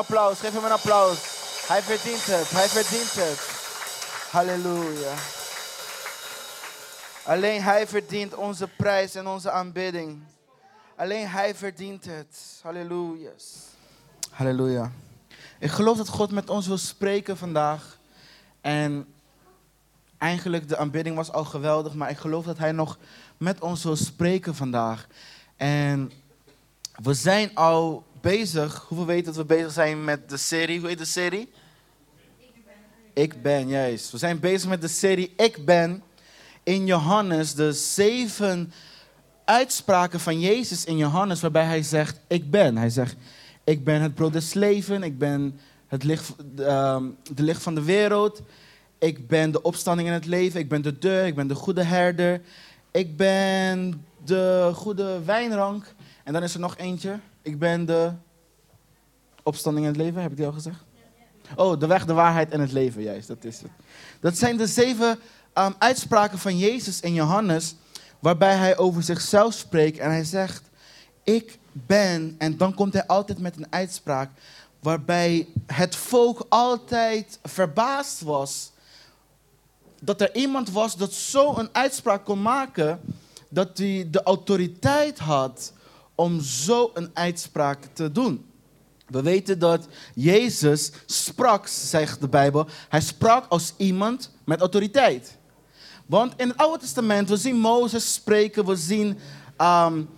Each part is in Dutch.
Applaus, geef hem een applaus. Hij verdient het, hij verdient het. Halleluja. Alleen hij verdient onze prijs en onze aanbidding. Alleen hij verdient het. Halleluja. Halleluja. Ik geloof dat God met ons wil spreken vandaag. En eigenlijk de aanbidding was al geweldig, maar ik geloof dat hij nog met ons wil spreken vandaag. En we zijn al bezig. Hoeveel weten dat we bezig zijn met de serie? Hoe heet de serie? Ik ben. Ik ben, juist. We zijn bezig met de serie Ik ben in Johannes. De zeven uitspraken van Jezus in Johannes waarbij hij zegt ik ben. Hij zegt ik ben het brood des leven, ik ben het licht, uh, de licht van de wereld. Ik ben de opstanding in het leven, ik ben de deur, ik ben de goede herder. Ik ben de goede wijnrank. En dan is er nog eentje. Ik ben de opstanding in het leven, heb ik die al gezegd? Oh, de weg, de waarheid en het leven, juist, dat is het. Dat zijn de zeven um, uitspraken van Jezus in Johannes, waarbij hij over zichzelf spreekt en hij zegt, ik ben, en dan komt hij altijd met een uitspraak, waarbij het volk altijd verbaasd was dat er iemand was dat zo een uitspraak kon maken, dat hij de autoriteit had om zo een uitspraak te doen. We weten dat Jezus sprak, zegt de Bijbel, hij sprak als iemand met autoriteit. Want in het Oude Testament, we zien Mozes spreken, we zien, um,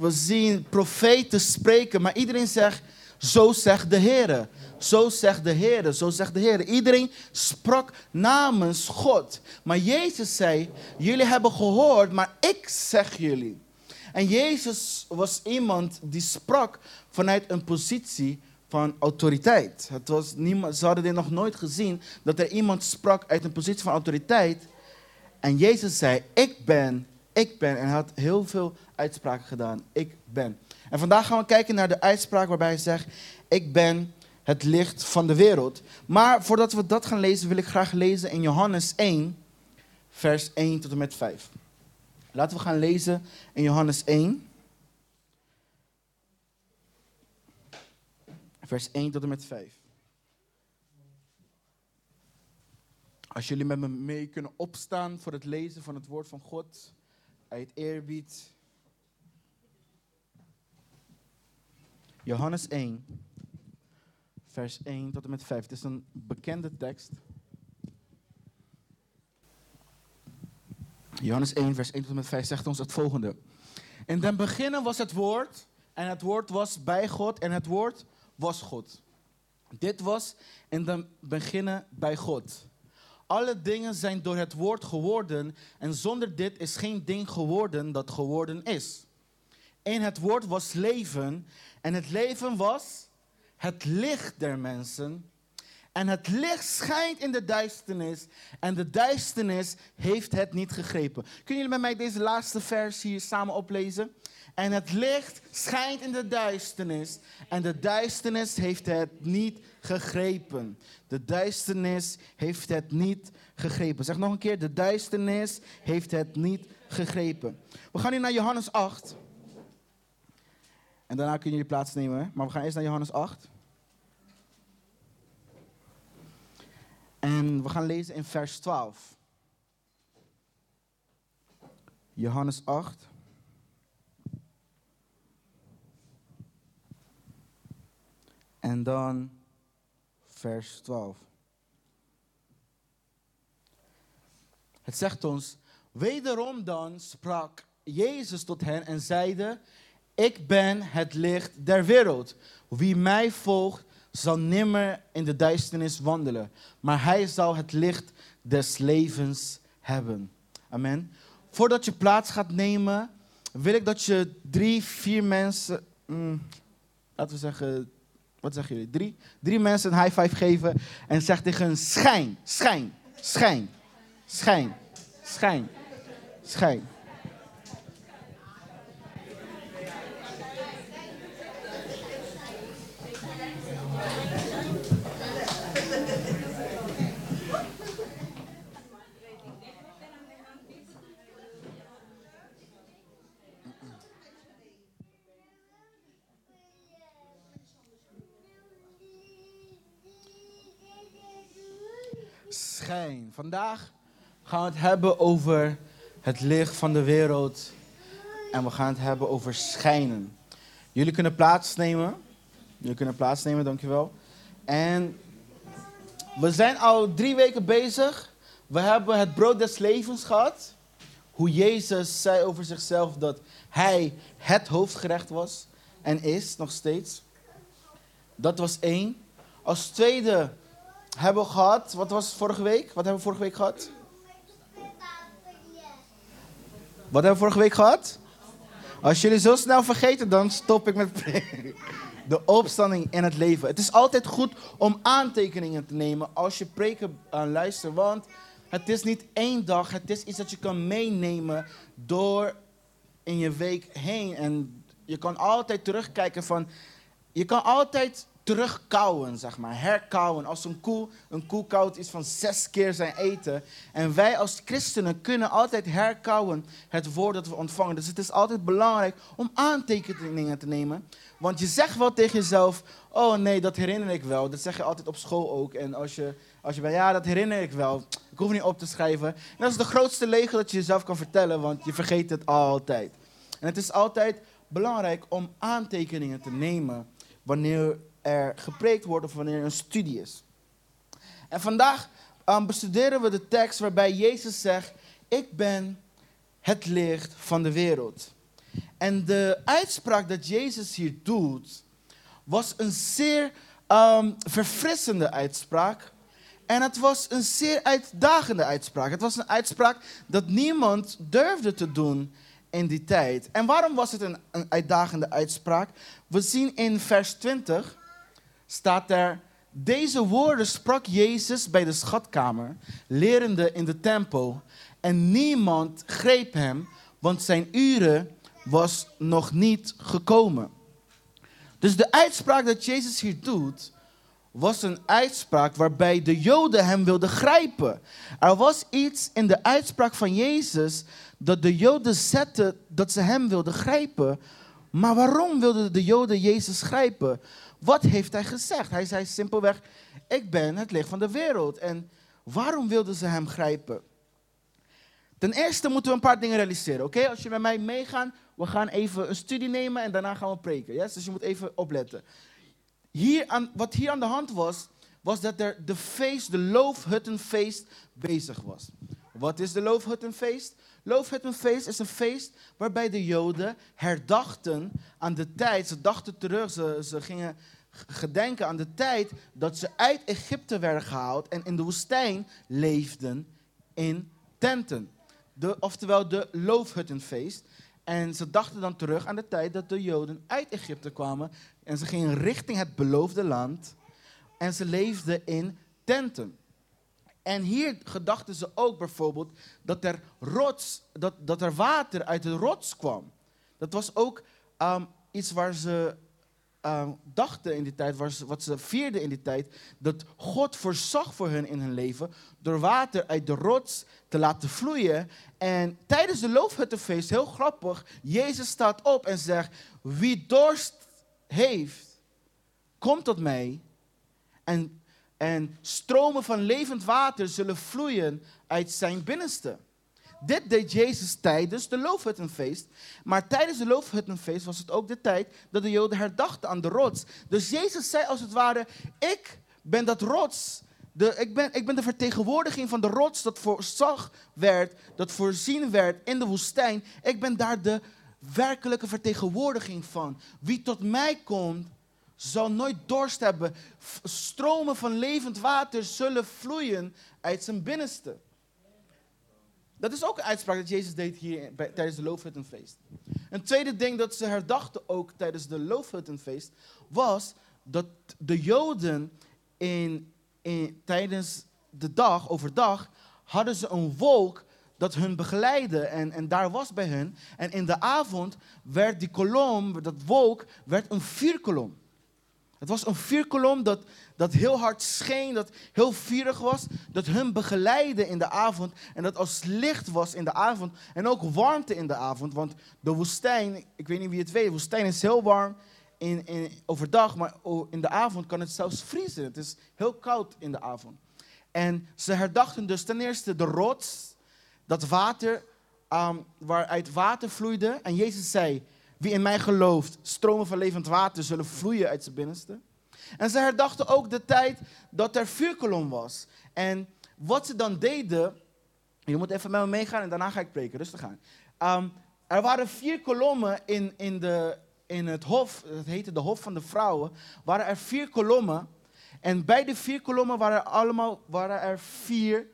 we zien profeten spreken, maar iedereen zegt, zo zegt de Heer. Zo zegt de Heer, zo zegt de Heer. Iedereen sprak namens God. Maar Jezus zei, jullie hebben gehoord, maar ik zeg jullie. En Jezus was iemand die sprak vanuit een positie van autoriteit. Het was niemand, ze hadden dit nog nooit gezien, dat er iemand sprak uit een positie van autoriteit. En Jezus zei, ik ben, ik ben. En hij had heel veel uitspraken gedaan, ik ben. En vandaag gaan we kijken naar de uitspraak waarbij hij zegt, ik ben het licht van de wereld. Maar voordat we dat gaan lezen, wil ik graag lezen in Johannes 1, vers 1 tot en met 5. Laten we gaan lezen in Johannes 1. Vers 1 tot en met 5. Als jullie met me mee kunnen opstaan voor het lezen van het woord van God, uit eerbied. Johannes 1, vers 1 tot en met 5. Het is een bekende tekst. Johannes 1, vers 1 tot en met 5 zegt ons het volgende. In den beginnen was het woord, en het woord was bij God, en het woord was God. Dit was in den beginnen bij God. Alle dingen zijn door het woord geworden, en zonder dit is geen ding geworden dat geworden is. In het woord was leven, en het leven was het licht der mensen. En het licht schijnt in de duisternis. En de duisternis heeft het niet gegrepen. Kunnen jullie met mij deze laatste vers hier samen oplezen? En het licht schijnt in de duisternis. En de duisternis heeft het niet gegrepen. De duisternis heeft het niet gegrepen. Zeg nog een keer, de duisternis heeft het niet gegrepen. We gaan nu naar Johannes 8. En daarna kunnen jullie plaatsnemen. Maar we gaan eerst naar Johannes 8. En we gaan lezen in vers 12. Johannes 8. En dan vers 12. Het zegt ons, wederom dan sprak Jezus tot hen en zeide, ik ben het licht der wereld. Wie mij volgt, zal nimmer in de duisternis wandelen, maar hij zal het licht des levens hebben. Amen. Voordat je plaats gaat nemen, wil ik dat je drie, vier mensen, mm, laten we zeggen, wat zeggen jullie? Drie, drie mensen een high five geven en zeg tegen hun schijn, schijn, schijn, schijn, schijn, schijn. schijn. Vandaag gaan we het hebben over het licht van de wereld. En we gaan het hebben over schijnen. Jullie kunnen plaatsnemen. Jullie kunnen plaatsnemen, dankjewel. En we zijn al drie weken bezig. We hebben het brood des levens gehad. Hoe Jezus zei over zichzelf dat hij het hoofdgerecht was en is nog steeds. Dat was één. Als tweede hebben we gehad, wat was vorige week? Wat hebben we vorige week gehad? Wat hebben we vorige week gehad? Als jullie zo snel vergeten, dan stop ik met. De opstanding in het leven. Het is altijd goed om aantekeningen te nemen als je preken uh, luistert. Want het is niet één dag, het is iets dat je kan meenemen door in je week heen. En je kan altijd terugkijken van. Je kan altijd terugkouwen, zeg maar, herkauwen. Als een koe, een koe iets van zes keer zijn eten. En wij als christenen kunnen altijd herkauwen het woord dat we ontvangen. Dus het is altijd belangrijk om aantekeningen te nemen. Want je zegt wel tegen jezelf, oh nee, dat herinner ik wel. Dat zeg je altijd op school ook. En als je, als je bent, ja, dat herinner ik wel. Ik hoef niet op te schrijven. En dat is de grootste lege dat je jezelf kan vertellen, want je vergeet het altijd. En het is altijd belangrijk om aantekeningen te nemen wanneer er gepreekt wordt of wanneer er een studie is. En vandaag um, bestuderen we de tekst waarbij Jezus zegt: Ik ben het licht van de wereld. En de uitspraak dat Jezus hier doet, was een zeer um, verfrissende uitspraak. En het was een zeer uitdagende uitspraak. Het was een uitspraak dat niemand durfde te doen in die tijd. En waarom was het een, een uitdagende uitspraak? We zien in vers 20 staat er, deze woorden sprak Jezus bij de schatkamer, lerende in de tempel. En niemand greep hem, want zijn uren was nog niet gekomen. Dus de uitspraak dat Jezus hier doet, was een uitspraak waarbij de Joden hem wilden grijpen. Er was iets in de uitspraak van Jezus dat de Joden zetten dat ze hem wilden grijpen. Maar waarom wilden de Joden Jezus grijpen? Wat heeft hij gezegd? Hij zei simpelweg, ik ben het licht van de wereld. En waarom wilden ze hem grijpen? Ten eerste moeten we een paar dingen realiseren. Oké, als je met mij meegaat, we gaan even een studie nemen en daarna gaan we preken. Yes? Dus je moet even opletten. Hier aan, wat hier aan de hand was, was dat er de feest, de loofhuttenfeest bezig was. Wat is de loofhuttenfeest? Loofhuttenfeest is een feest waarbij de Joden herdachten aan de tijd. Ze dachten terug, ze, ze gingen gedenken aan de tijd dat ze uit Egypte werden gehaald en in de woestijn leefden in tenten. De, oftewel de loofhuttenfeest. En ze dachten dan terug aan de tijd dat de Joden uit Egypte kwamen en ze gingen richting het beloofde land en ze leefden in tenten. En hier gedachten ze ook bijvoorbeeld dat er, rots, dat, dat er water uit de rots kwam. Dat was ook um, iets waar ze um, dachten in die tijd, wat ze vierden in die tijd, dat God voorzag voor hun in hun leven door water uit de rots te laten vloeien. En tijdens de loofhuttenfeest, heel grappig, Jezus staat op en zegt, wie dorst heeft, kom tot mij en en stromen van levend water zullen vloeien uit zijn binnenste. Dit deed Jezus tijdens de loofhuttenfeest. Maar tijdens de loofhuttenfeest was het ook de tijd dat de Joden herdachten aan de rots. Dus Jezus zei als het ware, ik ben dat rots. De, ik, ben, ik ben de vertegenwoordiging van de rots dat voorzag werd, dat voorzien werd in de woestijn. Ik ben daar de werkelijke vertegenwoordiging van. Wie tot mij komt, zal nooit dorst hebben. Stromen van levend water zullen vloeien uit zijn binnenste. Dat is ook een uitspraak dat Jezus deed hier tijdens de Loofhuttenfeest. Een tweede ding dat ze herdachten ook tijdens de Loofhuttenfeest was dat de Joden in, in, tijdens de dag, overdag, hadden ze een wolk dat hun begeleidde en, en daar was bij hun. En in de avond werd die kolom, dat wolk, werd een vierkolom. Het was een vuurkolom dat, dat heel hard scheen, dat heel vurig was, dat hun begeleidde in de avond en dat als licht was in de avond en ook warmte in de avond. Want de woestijn, ik weet niet wie het weet, de woestijn is heel warm in, in, overdag, maar in de avond kan het zelfs vriezen. Het is heel koud in de avond. En ze herdachten dus ten eerste de rots, dat water, um, waaruit water vloeide. En Jezus zei, wie in mij gelooft, stromen van levend water zullen vloeien uit zijn binnenste. En ze herdachten ook de tijd dat er vuurkolom was. En wat ze dan deden, je moet even met me meegaan en daarna ga ik preken, rustig aan. Um, er waren vier kolommen in, in, de, in het hof, het heette de Hof van de Vrouwen, waren er vier kolommen. En bij de vier kolommen waren er, allemaal, waren er vier,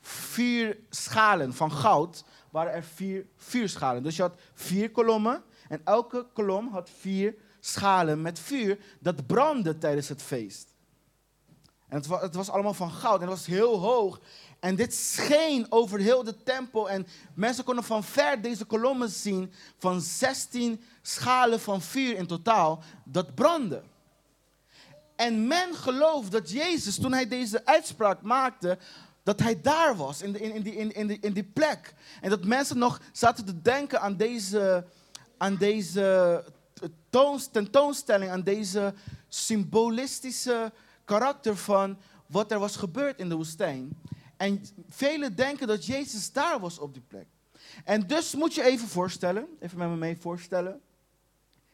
vier schalen van goud, waren er vier vuurschalen. Dus je had vier kolommen en elke kolom had vier schalen met vuur dat brandde tijdens het feest. En het was, het was allemaal van goud en het was heel hoog. En dit scheen over heel de tempel. En mensen konden van ver deze kolommen zien van 16 schalen van vuur in totaal dat brandde. En men gelooft dat Jezus, toen hij deze uitspraak maakte, dat hij daar was, in, in, in, in, in, in die plek. En dat mensen nog zaten te denken aan deze, aan deze tentoonstelling, aan deze symbolistische karakter van wat er was gebeurd in de woestijn. En velen denken dat Jezus daar was op die plek. En dus moet je even voorstellen, even met me mee voorstellen.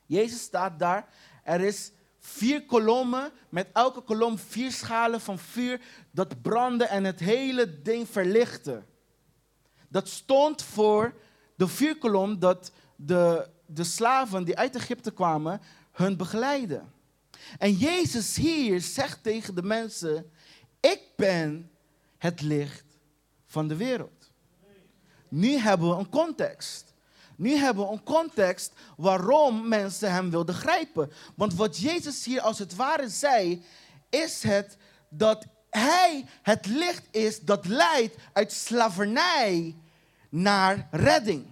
Jezus staat daar. Er is vier kolommen, met elke kolom vier schalen van vuur dat brandde en het hele ding verlichtte. Dat stond voor de vuurkolom dat de, de slaven die uit Egypte kwamen hun begeleiden. En Jezus hier zegt tegen de mensen, ik ben het licht van de wereld. Nu hebben we een context. Nu hebben we een context waarom mensen hem wilden grijpen. Want wat Jezus hier als het ware zei, is het dat hij het licht is dat leidt uit slavernij naar redding.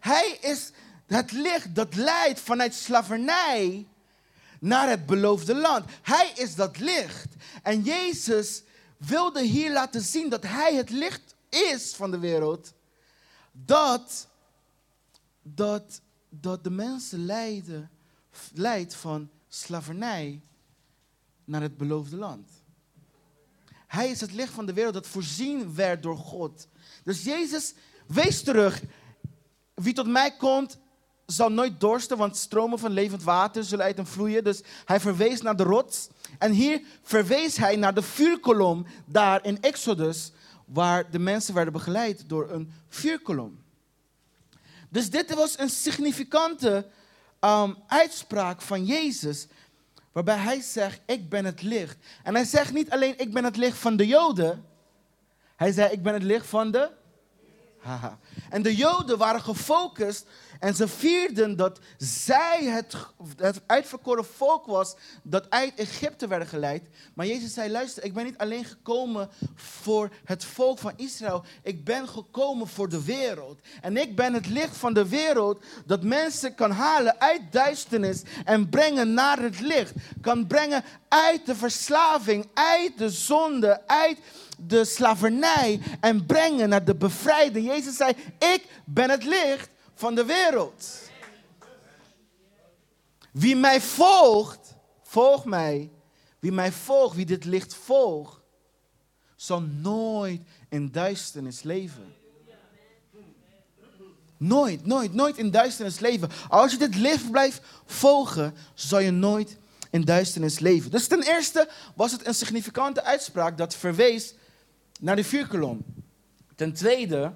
Hij is het licht dat leidt vanuit slavernij naar het beloofde land. Hij is dat licht. En Jezus wilde hier laten zien dat hij het licht is van de wereld. Dat, dat, dat de mensen leiden, leidt van slavernij naar het beloofde land. Hij is het licht van de wereld dat voorzien werd door God. Dus Jezus, wees terug. Wie tot mij komt, zal nooit dorsten, want stromen van levend water zullen uit hem vloeien. Dus hij verwees naar de rots. En hier verwees hij naar de vuurkolom daar in Exodus, waar de mensen werden begeleid door een vuurkolom. Dus dit was een significante um, uitspraak van Jezus, waarbij hij zegt, ik ben het licht. En hij zegt niet alleen, ik ben het licht van de Joden. Hij zei, ik ben het licht van de... Haha. En de Joden waren gefocust en ze vierden dat zij het, het uitverkoren volk was dat uit Egypte werden geleid. Maar Jezus zei, luister, ik ben niet alleen gekomen voor het volk van Israël. Ik ben gekomen voor de wereld. En ik ben het licht van de wereld dat mensen kan halen uit duisternis en brengen naar het licht. Kan brengen uit de verslaving, uit de zonde, uit de slavernij en brengen naar de bevrijding. Jezus zei, ik ben het licht van de wereld. Wie mij volgt, volg mij. Wie mij volgt, wie dit licht volgt, zal nooit in duisternis leven. Nooit, nooit, nooit in duisternis leven. Als je dit licht blijft volgen, zal je nooit in duisternis leven. Dus ten eerste was het een significante uitspraak dat verwees naar de vuurkolom. Ten tweede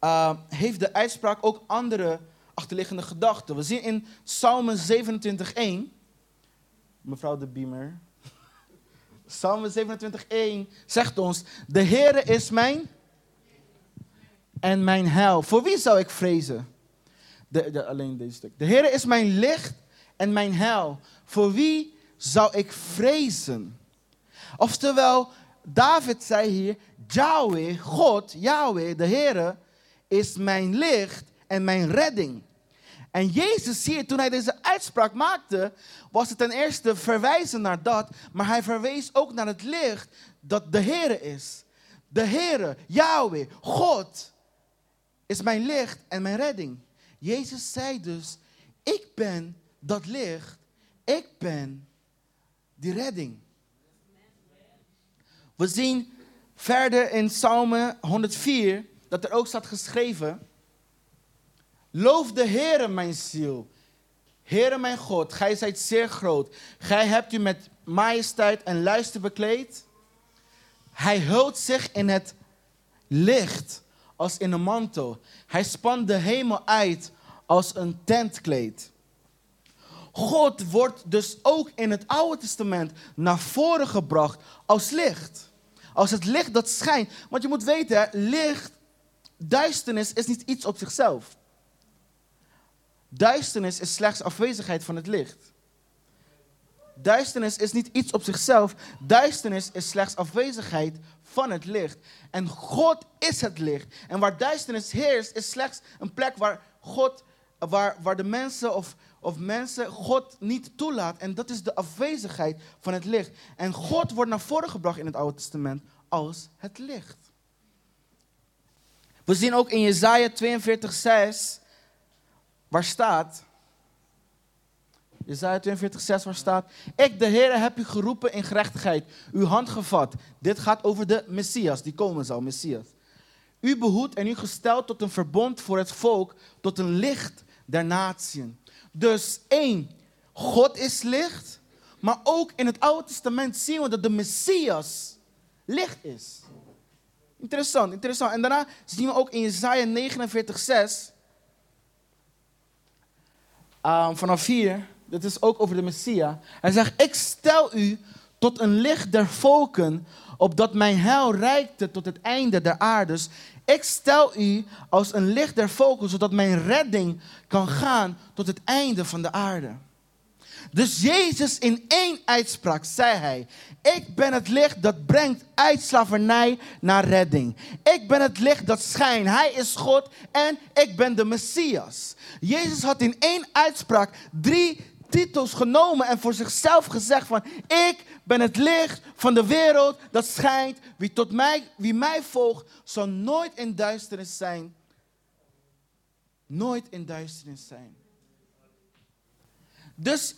uh, heeft de uitspraak ook andere achterliggende gedachten. We zien in Psalm 27:1, mevrouw de Beamer. Psalm 27:1 zegt ons: De Heere is mijn en mijn heil. Voor wie zou ik vrezen? De, alleen deze stuk. De Heere is mijn licht en mijn heil. Voor wie zou ik vrezen? Oftewel, David zei hier: Yahweh, God, Yahweh, de Heere, is mijn licht en mijn redding. En Jezus hier, toen hij deze uitspraak maakte, was het ten eerste verwijzen naar dat, maar hij verwees ook naar het licht dat de Heere is. De Heere, Yahweh, God, is mijn licht en mijn redding. Jezus zei dus, ik ben dat licht, ik ben die redding. We zien verder in Psalm 104, dat er ook staat geschreven. Loof de Heere, mijn ziel. Heere, mijn God, gij zijt zeer groot. Gij hebt u met majesteit en luister bekleed. Hij hult zich in het licht als in een mantel. Hij spant de hemel uit als een tentkleed. God wordt dus ook in het Oude Testament naar voren gebracht als licht. Als het licht dat schijnt. Want je moet weten, licht, duisternis is niet iets op zichzelf. Duisternis is slechts afwezigheid van het licht. Duisternis is niet iets op zichzelf. Duisternis is slechts afwezigheid van het licht. En God is het licht. En waar duisternis heerst, is slechts een plek waar God, waar, waar de mensen of, of mensen God niet toelaat. En dat is de afwezigheid van het licht. En God wordt naar voren gebracht in het Oude Testament als het licht. We zien ook in Jesaja 42, 6, waar staat, Jezaja 42, 6 waar staat, ik de Heer heb u geroepen in gerechtigheid, uw hand gevat. Dit gaat over de Messias, die komen zal, Messias. U behoed en u gesteld tot een verbond voor het volk, tot een licht der natieën. Dus één, God is licht, maar ook in het Oude Testament zien we dat de Messias licht is. Interessant, interessant. En daarna zien we ook in Jezaja 49, 6, um, vanaf hier, dat is ook over de Messia. Hij zegt, ik stel u tot een licht der volken, opdat mijn heil reikte tot het einde der aardes. Ik stel u als een licht der volken, zodat mijn redding kan gaan tot het einde van de aarde. Dus Jezus in één uitspraak zei hij, ik ben het licht dat brengt uit slavernij naar redding. Ik ben het licht dat schijnt. Hij is God en ik ben de Messias. Jezus had in één uitspraak drie titels genomen en voor zichzelf gezegd van ik ben het licht van de wereld dat schijnt. Wie, tot mij, wie mij volgt zal nooit in duisternis zijn. Nooit in duisternis zijn. Dus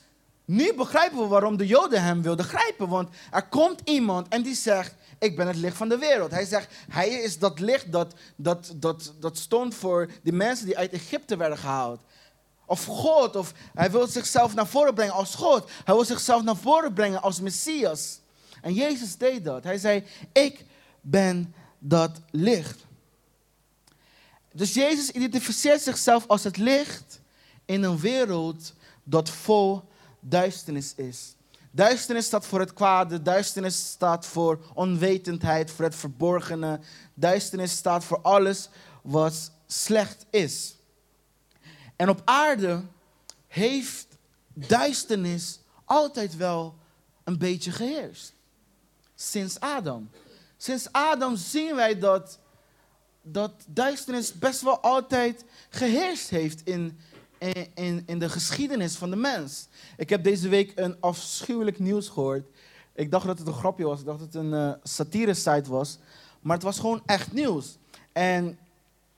nu begrijpen we waarom de Joden hem wilden grijpen. Want er komt iemand en die zegt: Ik ben het licht van de wereld. Hij zegt: Hij is dat licht dat, dat, dat, dat stond voor de mensen die uit Egypte werden gehaald. Of God, of hij wil zichzelf naar voren brengen als God. Hij wil zichzelf naar voren brengen als Messias. En Jezus deed dat. Hij zei: Ik ben dat licht. Dus Jezus identificeert zichzelf als het licht in een wereld dat vol duisternis is. Duisternis staat voor het kwade, duisternis staat voor onwetendheid, voor het verborgene. Duisternis staat voor alles wat slecht is. En op aarde heeft duisternis altijd wel een beetje geheerst. Sinds Adam. Sinds Adam zien wij dat, dat duisternis best wel altijd geheerst heeft in, in, in de geschiedenis van de mens. Ik heb deze week een afschuwelijk nieuws gehoord. Ik dacht dat het een grapje was, ik dacht dat het een uh, satire-site was. Maar het was gewoon echt nieuws. En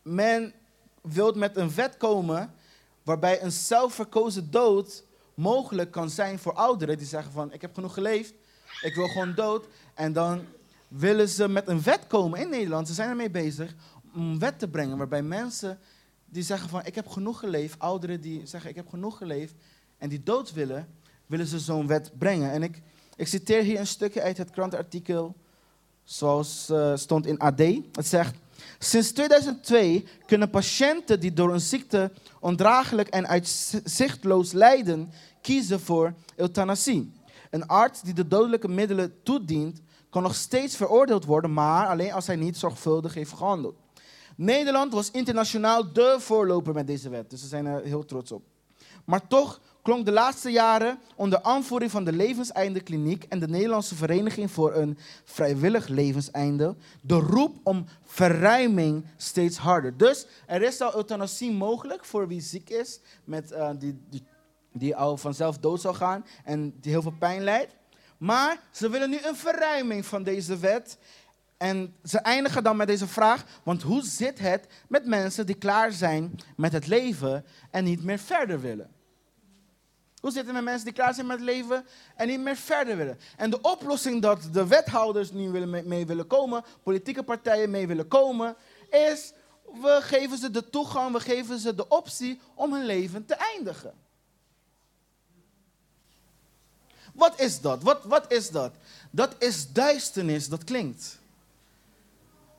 men wil met een wet komen waarbij een zelfverkozen dood mogelijk kan zijn voor ouderen die zeggen van ik heb genoeg geleefd, ik wil gewoon dood. En dan willen ze met een wet komen in Nederland, ze zijn ermee bezig, om een wet te brengen waarbij mensen die zeggen van ik heb genoeg geleefd, ouderen die zeggen ik heb genoeg geleefd en die dood willen, willen ze zo'n wet brengen. En ik, ik citeer hier een stukje uit het krantenartikel zoals uh, stond in AD. Het zegt, sinds 2002 kunnen patiënten die door een ziekte ondraaglijk en uitzichtloos lijden kiezen voor euthanasie. Een arts die de dodelijke middelen toedient, kan nog steeds veroordeeld worden, maar alleen als hij niet zorgvuldig heeft gehandeld. Nederland was internationaal de voorloper met deze wet, dus ze zijn er heel trots op. Maar toch klonk de laatste jaren onder aanvoering van de Levenseindekliniek en de Nederlandse Vereniging voor een Vrijwillig Levenseinde de roep om verruiming steeds harder. Dus er is al euthanasie mogelijk voor wie ziek is, met, uh, die, die, die al vanzelf dood zal gaan en die heel veel pijn lijdt. Maar ze willen nu een verruiming van deze wet. En ze eindigen dan met deze vraag, want hoe zit het met mensen die klaar zijn met het leven en niet meer verder willen? Hoe zit het met mensen die klaar zijn met het leven en niet meer verder willen? En de oplossing dat de wethouders nu willen mee, willen komen, politieke partijen mee willen komen, is we geven ze de toegang, we geven ze de optie om hun leven te eindigen. Wat is dat? Wat, wat is dat? Dat is duisternis, dat klinkt.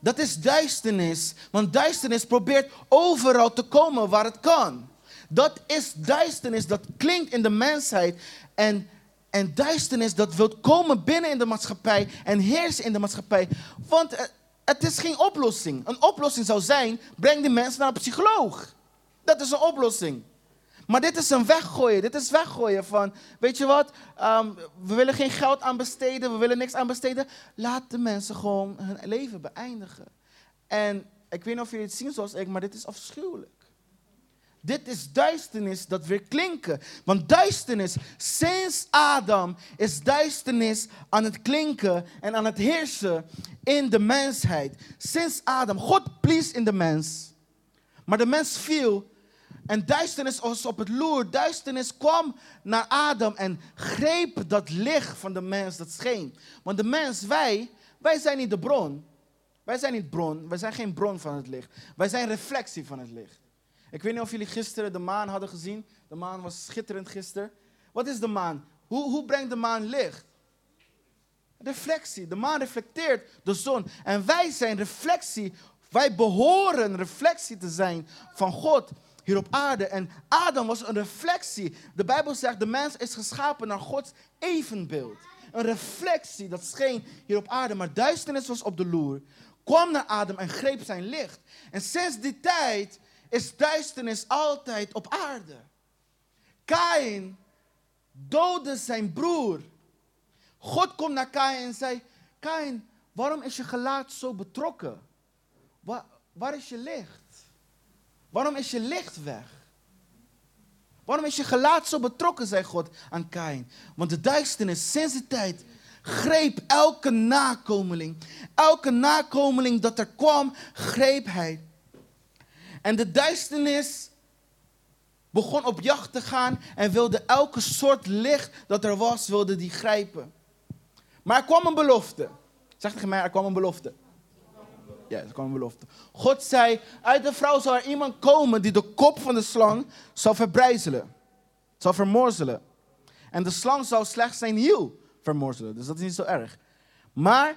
Dat is duisternis, want duisternis probeert overal te komen waar het kan. Dat is duisternis, dat klinkt in de mensheid. En, en duisternis, dat wil komen binnen in de maatschappij en heersen in de maatschappij. Want het is geen oplossing. Een oplossing zou zijn, breng die mensen naar een psycholoog. Dat is een oplossing. Maar dit is een weggooien. Dit is weggooien van, weet je wat, ehm, we willen geen geld aan besteden, we willen niks aan besteden. Laat de mensen gewoon hun leven beëindigen. En ik weet niet of jullie het zien zoals ik, maar dit is afschuwelijk. Dit is duisternis dat weer klinken. Want duisternis, sinds Adam, is duisternis aan het klinken en aan het heersen in de mensheid. Sinds Adam, God blies in de mens. Maar de mens viel en duisternis was op het loer. Duisternis kwam naar Adam en greep dat licht van de mens dat scheen. Want de mens, wij, wij zijn niet de bron. Wij zijn niet bron, wij zijn geen bron van het licht. Wij zijn reflectie van het licht. Ik weet niet of jullie gisteren de maan hadden gezien. De maan was schitterend gisteren. Wat is de maan? Hoe, hoe brengt de maan licht? Reflectie. De maan reflecteert de zon. En wij zijn reflectie. Wij behoren reflectie te zijn van God hier op aarde. En Adam was een reflectie. De Bijbel zegt, de mens is geschapen naar Gods evenbeeld. Een reflectie, dat scheen hier op aarde. Maar duisternis was op de loer. Kwam naar Adam en greep zijn licht. En sinds die tijd is duisternis altijd op aarde. Kain doodde zijn broer. God komt naar Kain en zei: Kain, waarom is je gelaat zo betrokken? Waar, waar is je licht? Waarom is je licht weg? Waarom is je gelaat zo betrokken, zei God aan Kain? Want de duisternis sinds die tijd greep elke nakomeling. Elke nakomeling dat er kwam, greep hij. En de duisternis begon op jacht te gaan en wilde elke soort licht dat er was, wilde die grijpen. Maar er kwam een belofte. Zeg tegen mij, er kwam een belofte. Ja, er kwam een belofte. God zei, uit de vrouw zal er iemand komen die de kop van de slang zal verbrijzelen. Zal vermorzelen. En de slang zal slechts zijn hiel vermorzelen. Dus dat is niet zo erg. Maar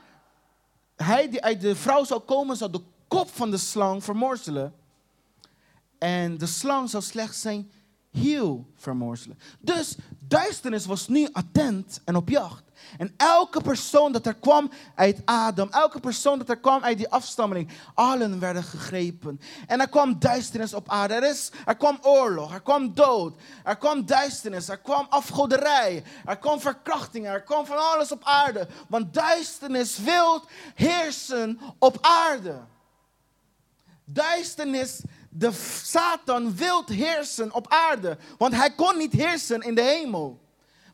hij die uit de vrouw zal komen, zal de kop van de slang vermorzelen. En de slang zal slechts zijn hiel vermorzelen. Dus duisternis was nu attent en op jacht. En elke persoon dat er kwam uit Adam, elke persoon dat er kwam uit die afstammeling, allen werden gegrepen. En er kwam duisternis op aarde. Er, is, er kwam oorlog, er kwam dood, er kwam duisternis, er kwam afgoderij, er kwam verkrachting, er kwam van alles op aarde. Want duisternis wil heersen op aarde. Duisternis de Satan wil heersen op aarde. Want hij kon niet heersen in de hemel.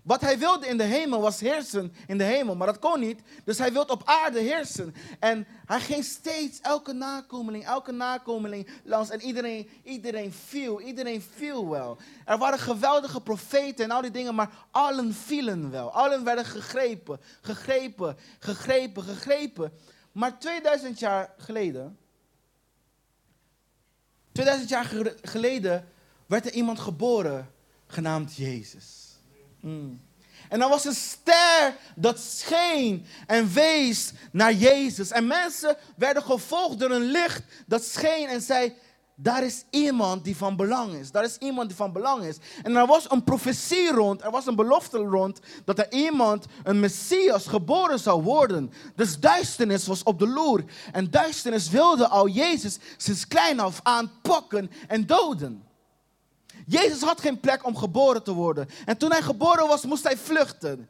Wat hij wilde in de hemel was heersen in de hemel, maar dat kon niet. Dus hij wilde op aarde heersen. En hij ging steeds elke nakomeling, elke nakomeling langs. En iedereen, iedereen viel, iedereen viel wel. Er waren geweldige profeten en al die dingen, maar allen vielen wel. Allen werden gegrepen, gegrepen, gegrepen, gegrepen. Maar 2000 jaar geleden 2000 jaar geleden werd er iemand geboren genaamd Jezus. Mm. En dan was een ster dat scheen en wees naar Jezus. En mensen werden gevolgd door een licht dat scheen en zei: daar is iemand die van belang is. Daar is iemand die van belang is. En er was een profetie rond, er was een belofte rond dat er iemand, een Messias, geboren zou worden. Dus duisternis was op de loer. En duisternis wilde al Jezus sinds klein af aan pakken en doden. Jezus had geen plek om geboren te worden. En toen hij geboren was, moest hij vluchten.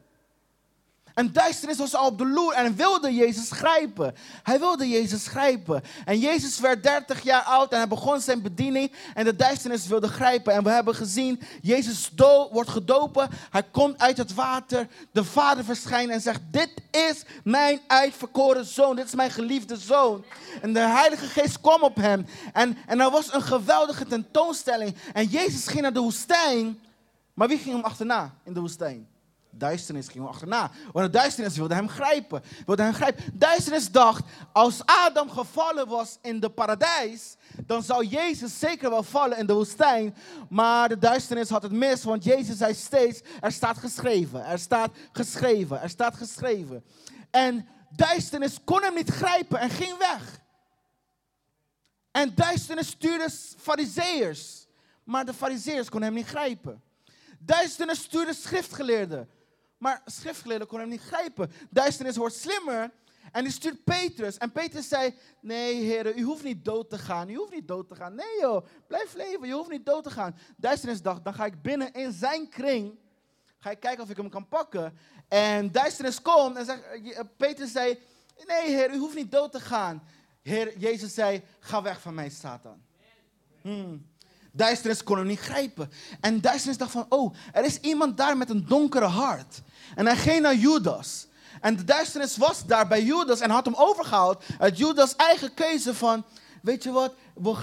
En duisternis was al op de loer en wilde Jezus grijpen. Hij wilde Jezus grijpen. En Jezus werd 30 jaar oud en hij begon zijn bediening. En de duisternis wilde grijpen. En we hebben gezien, Jezus wordt gedopen. Hij komt uit het water. De vader verschijnt en zegt, dit is mijn uitverkoren zoon. Dit is mijn geliefde zoon. En de heilige geest kwam op hem. En, en er was een geweldige tentoonstelling. En Jezus ging naar de woestijn Maar wie ging hem achterna in de woestijn? Duisternis ging hem achterna. Want de duisternis wilde hem grijpen. Wilde hem grijpen. Duisternis dacht, als Adam gevallen was in de paradijs, dan zou Jezus zeker wel vallen in de woestijn. Maar de duisternis had het mis, want Jezus zei steeds, er staat geschreven, er staat geschreven, er staat geschreven. En duisternis kon hem niet grijpen en ging weg. En duisternis stuurde fariseërs, maar de fariseërs konden hem niet grijpen. Duisternis stuurde schriftgeleerden, maar schriftgeleerden konden hem niet grijpen. Duisternis wordt slimmer en die stuurt Petrus. En Petrus zei, nee heren, u hoeft niet dood te gaan. U hoeft niet dood te gaan. Nee joh, blijf leven, je hoeft niet dood te gaan. Duisternis dacht, dan ga ik binnen in zijn kring, ga ik kijken of ik hem kan pakken. En duisternis komt en zegt, eh, Petrus zei, nee heer, u hoeft niet dood te gaan. Heer, Jezus zei, ga weg van mij, Satan. Hmm. Duisternis kon hem niet grijpen. En duisternis dacht van, oh, er is iemand daar met een donkere hart. En hij ging naar Judas. En de duisternis was daar bij Judas en had hem overgehaald uit Judas eigen keuze van, weet je wat,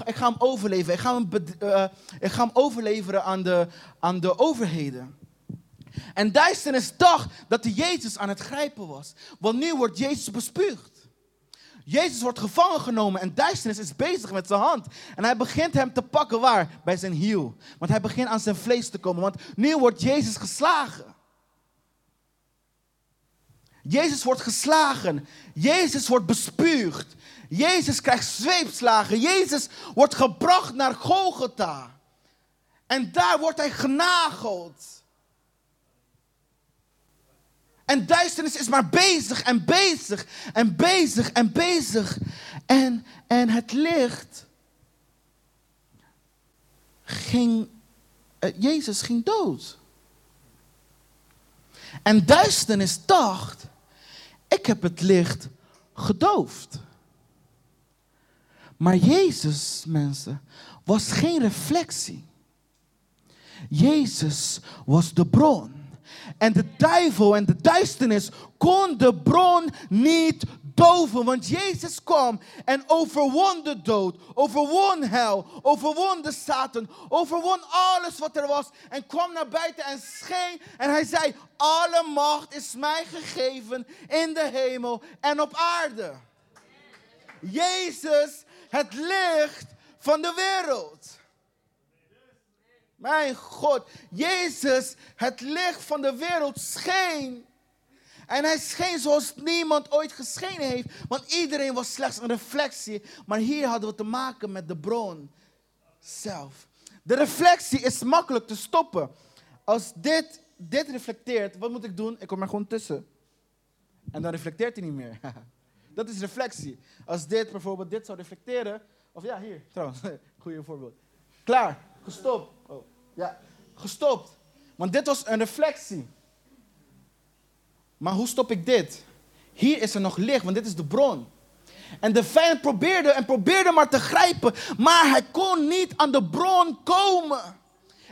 ik ga hem overleveren. Ik ga hem, uh, ik ga hem overleveren aan de, aan de overheden. En duisternis dacht dat Jezus aan het grijpen was. Want nu wordt Jezus bespuugd. Jezus wordt gevangen genomen en duisternis is bezig met zijn hand. En hij begint hem te pakken waar? Bij zijn hiel. Want hij begint aan zijn vlees te komen. Want nu wordt Jezus geslagen. Jezus wordt geslagen. Jezus wordt bespuugd. Jezus krijgt zweepslagen. Jezus wordt gebracht naar Golgotha. En daar wordt hij genageld. En duisternis is maar bezig en bezig en bezig en bezig. En, en het licht ging, uh, Jezus ging dood. En duisternis dacht, ik heb het licht gedoofd. Maar Jezus, mensen, was geen reflectie. Jezus was de bron. En de duivel en de duisternis kon de bron niet doven. Want Jezus kwam en overwon de dood, overwon hel, overwon de Satan, overwon alles wat er was. En kwam naar buiten en scheen. En hij zei, alle macht is mij gegeven in de hemel en op aarde. Jezus, het licht van de wereld. Mijn God, Jezus, het licht van de wereld scheen. En hij scheen zoals niemand ooit geschenen heeft. Want iedereen was slechts een reflectie. Maar hier hadden we te maken met de bron zelf. De reflectie is makkelijk te stoppen. Als dit, dit reflecteert, wat moet ik doen? Ik kom er gewoon tussen. En dan reflecteert hij niet meer. Dat is reflectie. Als dit bijvoorbeeld dit zou reflecteren. Of ja, hier trouwens. Goeie voorbeeld. Klaar, gestopt. Ja, gestopt. Want dit was een reflectie. Maar hoe stop ik dit? Hier is er nog licht, want dit is de bron. En de vijand probeerde en probeerde maar te grijpen, maar hij kon niet aan de bron komen.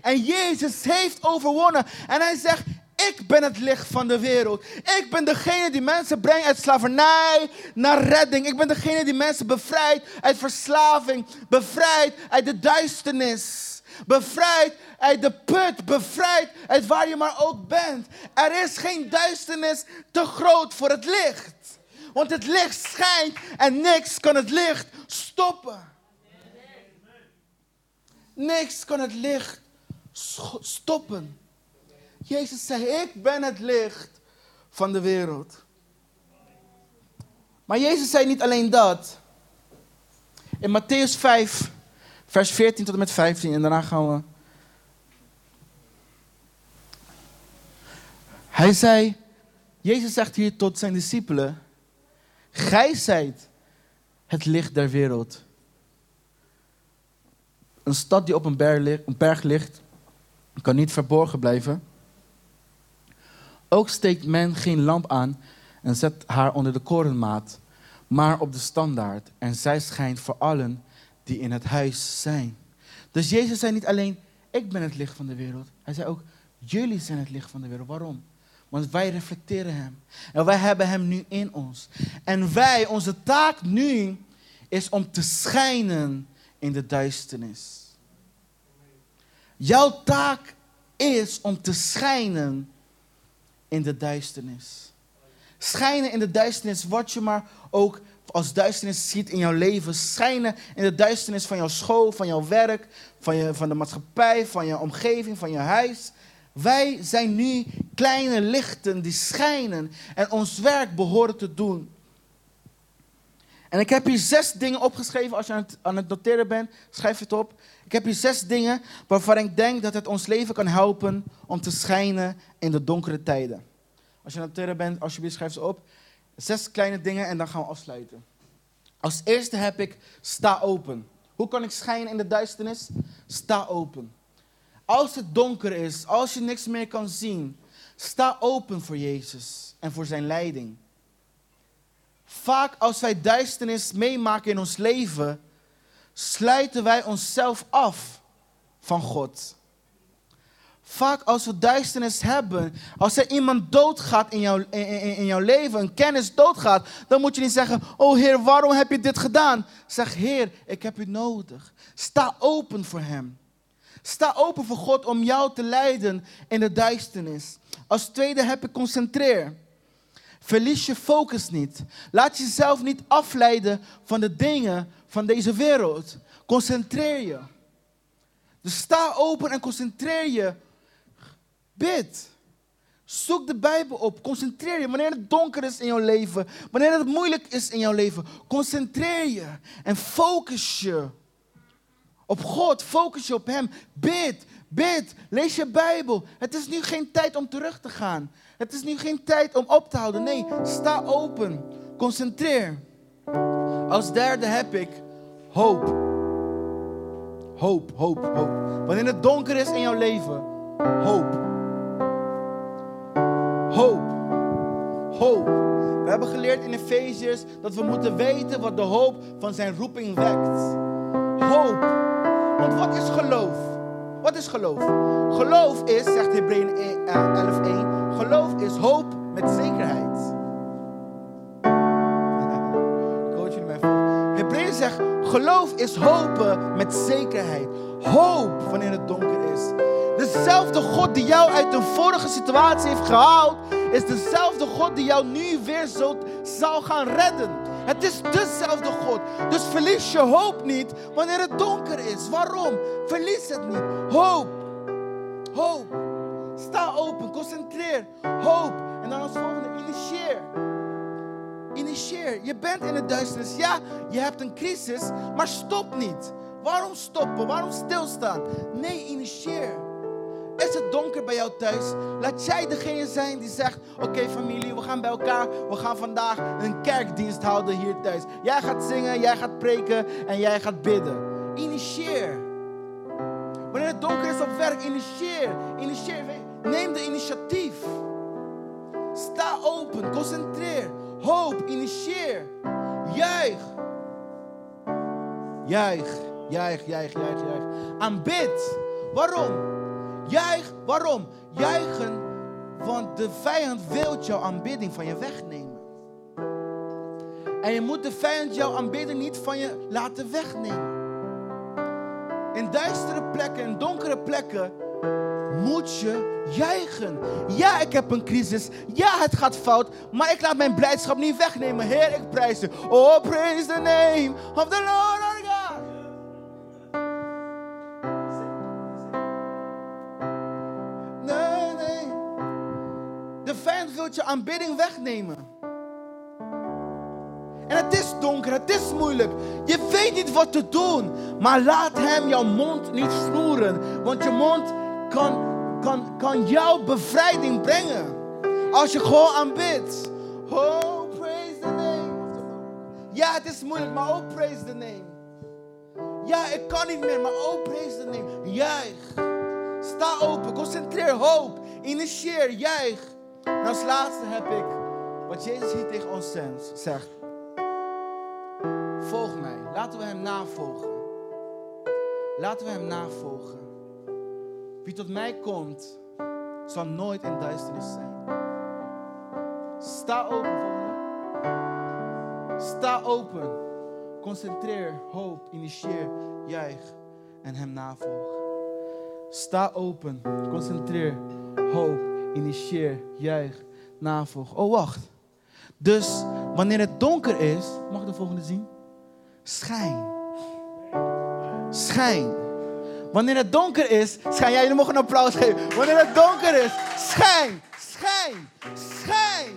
En Jezus heeft overwonnen. En hij zegt, ik ben het licht van de wereld. Ik ben degene die mensen brengt uit slavernij naar redding. Ik ben degene die mensen bevrijdt uit verslaving, bevrijdt uit de duisternis. Bevrijd uit de put. Bevrijd uit waar je maar ook bent. Er is geen duisternis te groot voor het licht. Want het licht schijnt en niks kan het licht stoppen. Niks kan het licht stoppen. Jezus zei, ik ben het licht van de wereld. Maar Jezus zei niet alleen dat. In Matthäus 5, vers 14 tot en met 15 en daarna gaan we. Hij zei, Jezus zegt hier tot zijn discipelen, gij zijt het licht der wereld. Een stad die op een berg, ligt, kan niet verborgen blijven. Ook steekt men geen lamp aan en zet haar onder de korenmaat, maar op de standaard. En zij schijnt voor allen die in het huis zijn. Dus Jezus zei niet alleen, ik ben het licht van de wereld. Hij zei ook, jullie zijn het licht van de wereld. Waarom? Want wij reflecteren Hem. En wij hebben Hem nu in ons. En wij, onze taak nu, is om te schijnen in de duisternis. Jouw taak is om te schijnen in de duisternis. Schijnen in de duisternis, wat je maar ook als duisternis ziet in jouw leven. Schijnen in de duisternis van jouw school, van jouw werk, van, je, van de maatschappij, van je omgeving, van je huis. Wij zijn nu kleine lichten die schijnen en ons werk behoren te doen. En ik heb hier zes dingen opgeschreven. Als je aan het, aan het noteren bent, schrijf het op. Ik heb hier zes dingen waarvan ik denk dat het ons leven kan helpen om te schijnen in de donkere tijden. Als je aan het noteren bent, alsjeblieft schrijf ze op. Zes kleine dingen en dan gaan we afsluiten. Als eerste heb ik sta open. Hoe kan ik schijnen in de duisternis? Sta open. Als het donker is, als je niks meer kan zien, sta open voor Jezus en voor zijn leiding. Vaak als wij duisternis meemaken in ons leven, sluiten wij onszelf af van God. Vaak als we duisternis hebben, als er iemand doodgaat in jouw, in, in, jouw leven, een kennis doodgaat, dan moet je niet zeggen, oh Heer, waarom heb je dit gedaan? Zeg, Heer, ik heb u nodig. Sta open voor Hem. Sta open voor God om jou te leiden in de duisternis. Als tweede heb ik concentreer. Verlies je focus niet. Laat jezelf niet afleiden van de dingen van deze wereld. Concentreer je. Dus sta open en concentreer je. Bid. Zoek de Bijbel op. Concentreer je. Wanneer het donker is in jouw leven, wanneer het moeilijk is in jouw leven, concentreer je en focus je op God. Focus je op Hem. Bid. Bid. Lees je Bijbel. Het is nu geen tijd om terug te gaan. Het is nu geen tijd om op te houden. Nee, sta open. Concentreer. Als derde heb ik hoop. Hoop, hoop, hoop. Wanneer het donker is in jouw leven, hoop. Hoop. We hebben geleerd in Efeziërs dat we moeten weten wat de hoop van zijn roeping wekt. Hoop. Want wat is geloof? Wat is geloof? Geloof is, zegt Hebreeën 11:1, geloof is hoop met zekerheid. Coach jullie mij voor. Hebreeën zegt, geloof is hopen met zekerheid. Hoop wanneer het donker is. Dezelfde God die jou uit een vorige situatie heeft gehaald, is dezelfde God die jou nu weer zult, zal gaan redden. Het is dezelfde God. Dus verlies je hoop niet wanneer het donker is. Waarom? Verlies het niet. Hoop. Hoop. Sta open, concentreer. Hoop. En dan als volgende, initieer. Initieer. Je bent in het duisternis. Ja, je hebt een crisis, maar stop niet. Waarom stoppen? Waarom stilstaan? Nee, initieer. Is het donker bij jou thuis? Laat jij degene zijn die zegt: Oké, familie, we gaan bij elkaar. We gaan vandaag een kerkdienst houden hier thuis. Jij gaat zingen, jij gaat preken en jij gaat bidden. Initieer. Wanneer het donker is op werk, initieer. Initieer. Neem de initiatief. Sta open, concentreer. Hoop, initieer. Juich. Juich, juich, juich, juich, juich. Aanbid. Waarom? Juich, waarom? Juichen, want de vijand wil jouw aanbidding van je wegnemen. En je moet de vijand jouw aanbidding niet van je laten wegnemen. In duistere plekken, in donkere plekken, moet je juichen. Ja, ik heb een crisis. Ja, het gaat fout. Maar ik laat mijn blijdschap niet wegnemen. Heer, ik prijs je. Oh, praise the name of the Lord aanbidding wegnemen. En het is donker, het is moeilijk. Je weet niet wat te doen. Maar laat hem jouw mond niet snoeren. Want je mond kan, kan, kan jouw bevrijding brengen. Als je gewoon aanbidt. Oh, praise the name. Ja, het is moeilijk, maar oh, praise the name. Ja, ik kan niet meer, maar oh, praise the name. Juich. Sta open, concentreer, hoop. Initieer, juich. En als laatste heb ik wat Jezus hier tegen ons zegt. Volg mij. Laten we hem navolgen. Laten we hem navolgen. Wie tot mij komt, zal nooit in duisternis zijn. Sta open voor Sta open. Concentreer, hoop, initieer, juich en hem navolgen. Sta open, concentreer, hoop, initieer, juich, navolg. Oh, wacht. Dus wanneer het donker is, mag ik de volgende zien? Schijn. Schijn. Wanneer het donker is, schijn. Ja, jullie mogen een applaus geven. Wanneer het donker is, schijn. Schijn. Schijn.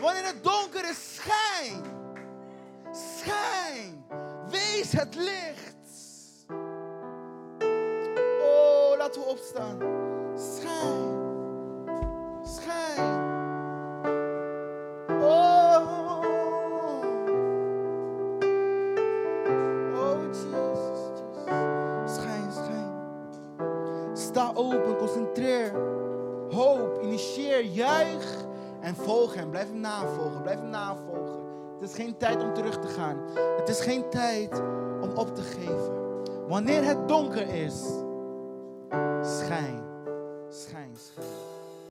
Wanneer het donker is, schijn. Schijn. Wees het licht. Oh, laten we opstaan. Schijn. Blijf hem navolgen, blijf hem navolgen. Het is geen tijd om terug te gaan. Het is geen tijd om op te geven. Wanneer het donker is, schijn, schijn, schijn.